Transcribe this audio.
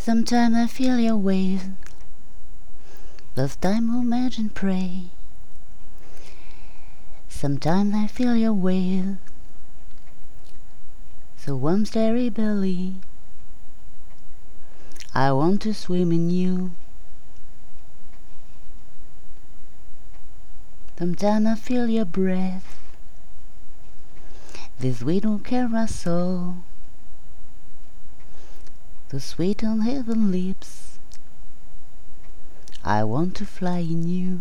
Sometimes I feel your wave. Those time who imagine pray. Sometimes I feel your wave. So warm, starry belly. I want to swim in you. Sometimes I feel your breath. This sweet will care my soul. The sweet on heaven lips. I want to fly in you.